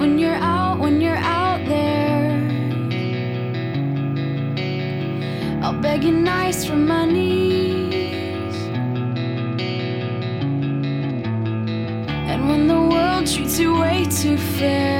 when you're out, when you're out there. I'll beg you nice for knees. And when the world treats you way too fair.